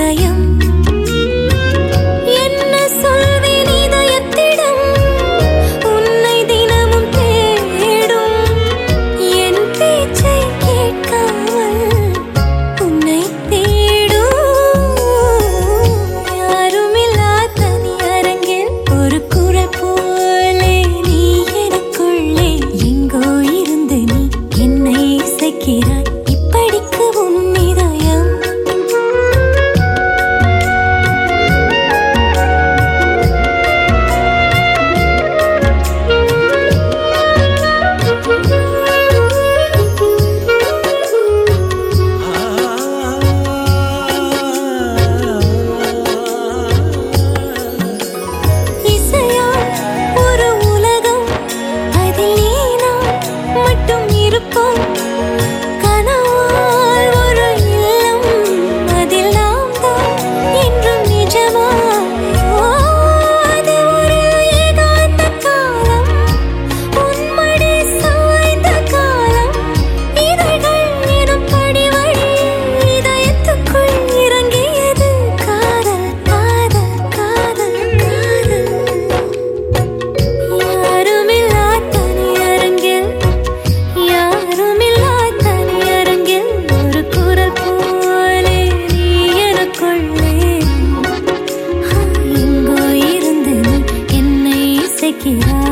나영 किरा